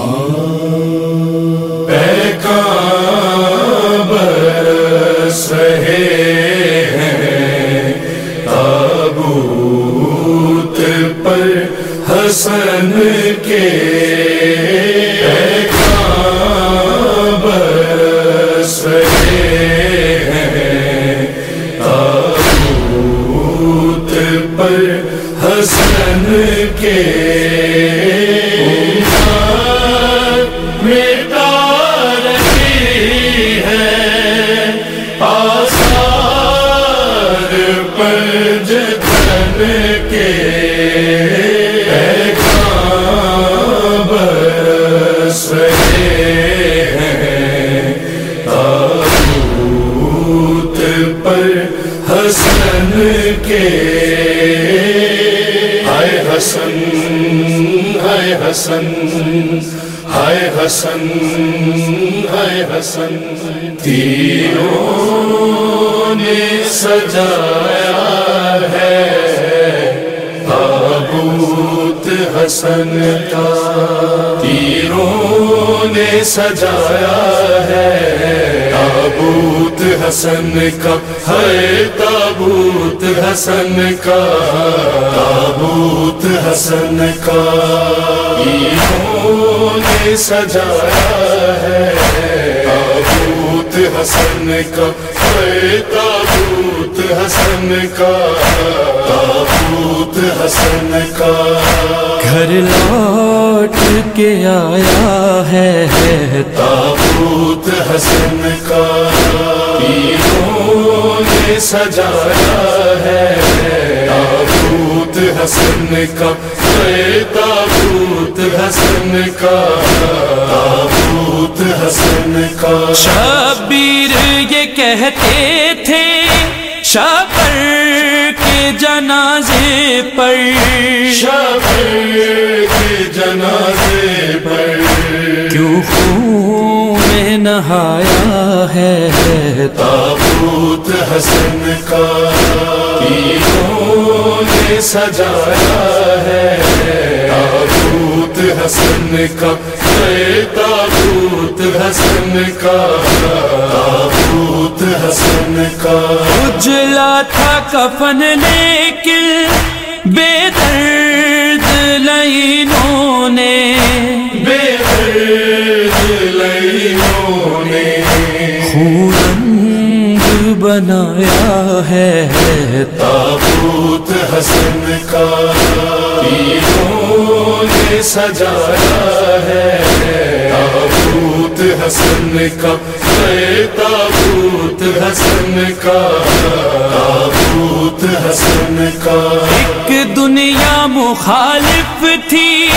ہاں پنج تن کے بس ہیں تابوت پر حسن کے ہائے حسن ہائے حسن ہائے حسن ہائے حسن تیروں نے سجایا ہے۔ تابوت حسن کا تیروں نے سجایا ہے۔ تابوت حسن کا ہے تابوت حسن کا، تابوت حسن کا تیروں نے سجایا ہے۔ تابوت حسن کا تابوت حسن کا تابوت حسن کا۔ گھر لوٹ کے آیا ہے تابوت حسن کا۔ نے سجایا ہے تابوت حسن کا۔ تابوت حسن کا تابوت حسن کا۔ شبیر یہ کہتے تھے شابر کے جنازے پر۔ شابر کے جنازے پر۔ کیوں خون میں نہایا ہے؟ تابوت حسن کا۔ نے سجایا ہے۔ تابوت حسن کا تابوت حسن کا۔ تابوت حسن کا۔ اجلا تھا کفن لیکن بے درد لینوں نے۔ بے درد لینوں نے۔ خورنگ بنایا ہے تابوت حسن کا نے سجایا ہے۔ تابوت حسن کا تابوت حسن کا تابوت حسن کا۔ ایک دنیا مخالف تھی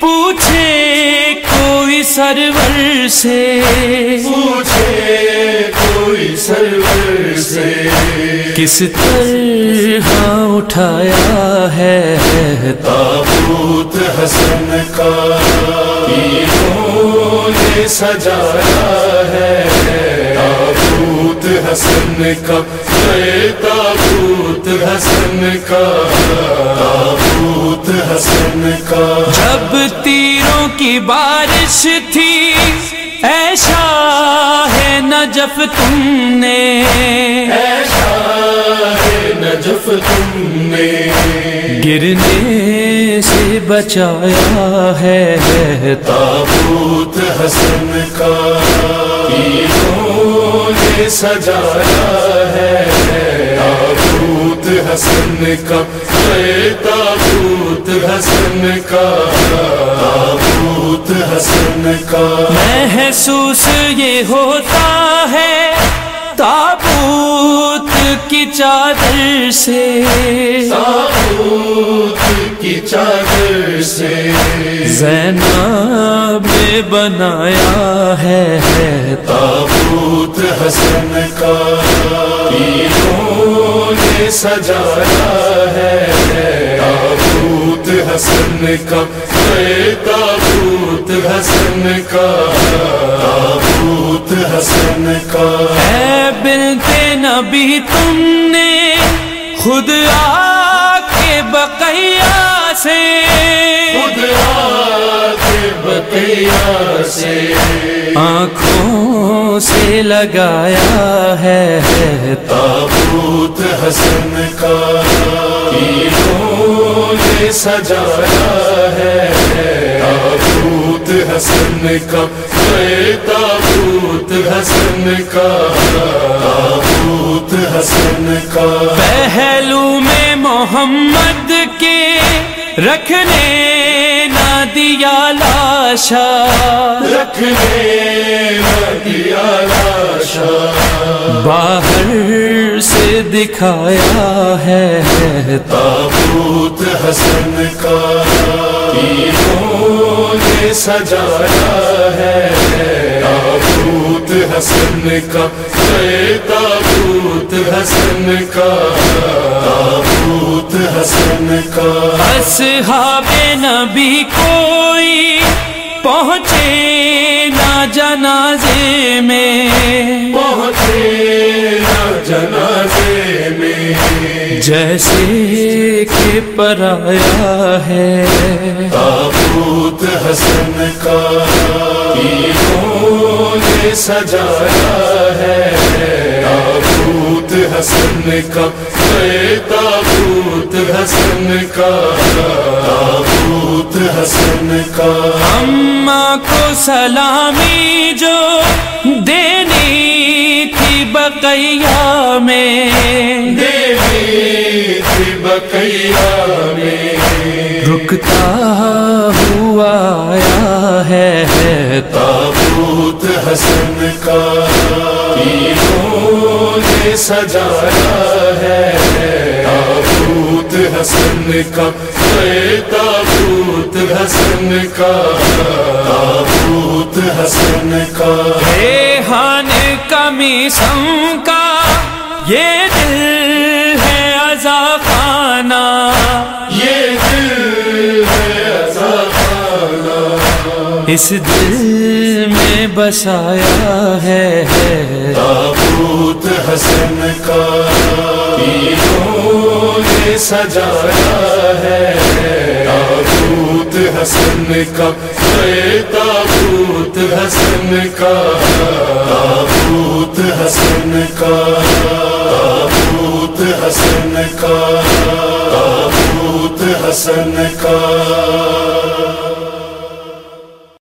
پوچھے کوئی سرور سے۔ پوچھے کوئی سرور سے۔ کس طرح اٹھایا ہے تابوت حسن کا سجایا ہے۔ حسن کا تابوت حسن کا تابوت حسن کا۔ جب تیروں کی بارش تھی ایسا ہے نجف تم نے۔ ایسا ہے نجف تم نے۔ گرنے بچایا ہے تابوت حسن کا نے سجایا ہے تابوت حسن کا تابوت حسن کا تابوت حسن کا محسوس یہ ہوتا ہے تابوت کی چادر سے۔ تابوت کی چادر سے۔ زینب نے بنایا ہے تابوت حسن کا۔ نے سجایا ہے تابوت حسن کا۔ تابوت حسن کا۔ حسن کا۔ اے بنتے نبی تم نے خود آ کے بقیا سے۔ خود آ کے بقیہ سے۔ آنکھوں سے لگایا ہے تابوت حسن کا۔ نے سجایا ہے۔ حسن کا تابوت حسن کا تابوت حسن کا۔ پہلو میں محمد کے رکھنے نہ دیا لاشا۔ رکھنے نہ دیا لاشا۔ باہر سے دکھایا ہے تابوت حسن کا نے سجایا ہے تابوت حسن کا تابوت حسن کا تابوت حسن کا اصحاب نبی کوئی پہنچے جنازے میں۔ پہنچے نہ جنازے میں۔ جیسے کہ پرایا ہے۔ تابوت حسن کا نے سجایا ہے۔ تابوت حسن کا تابوت حسن کا تابوت حسن کا۔ اماں کو سلامی جو دینی تھی بقیہ میں۔ دیوی تھی بقیہ میں۔ رکتا ہوا آیا ہے تابوت حسن کا نے سجایا ہے۔ تابوت حسن کا تابوت حسن کا۔ تابوت حسن کا۔ ریحان کمیسم کا یہ دل ہے ازا خانہ۔ یہ دل ہے خانہ۔ اس دل میں بسایا ہے تابوت حسن کا۔ تیروں نے سجایا ہے تابوت حسن کا۔ تابوت حسن کا تابوت حسن کا تابوت حسن کا تابوت حسن کا۔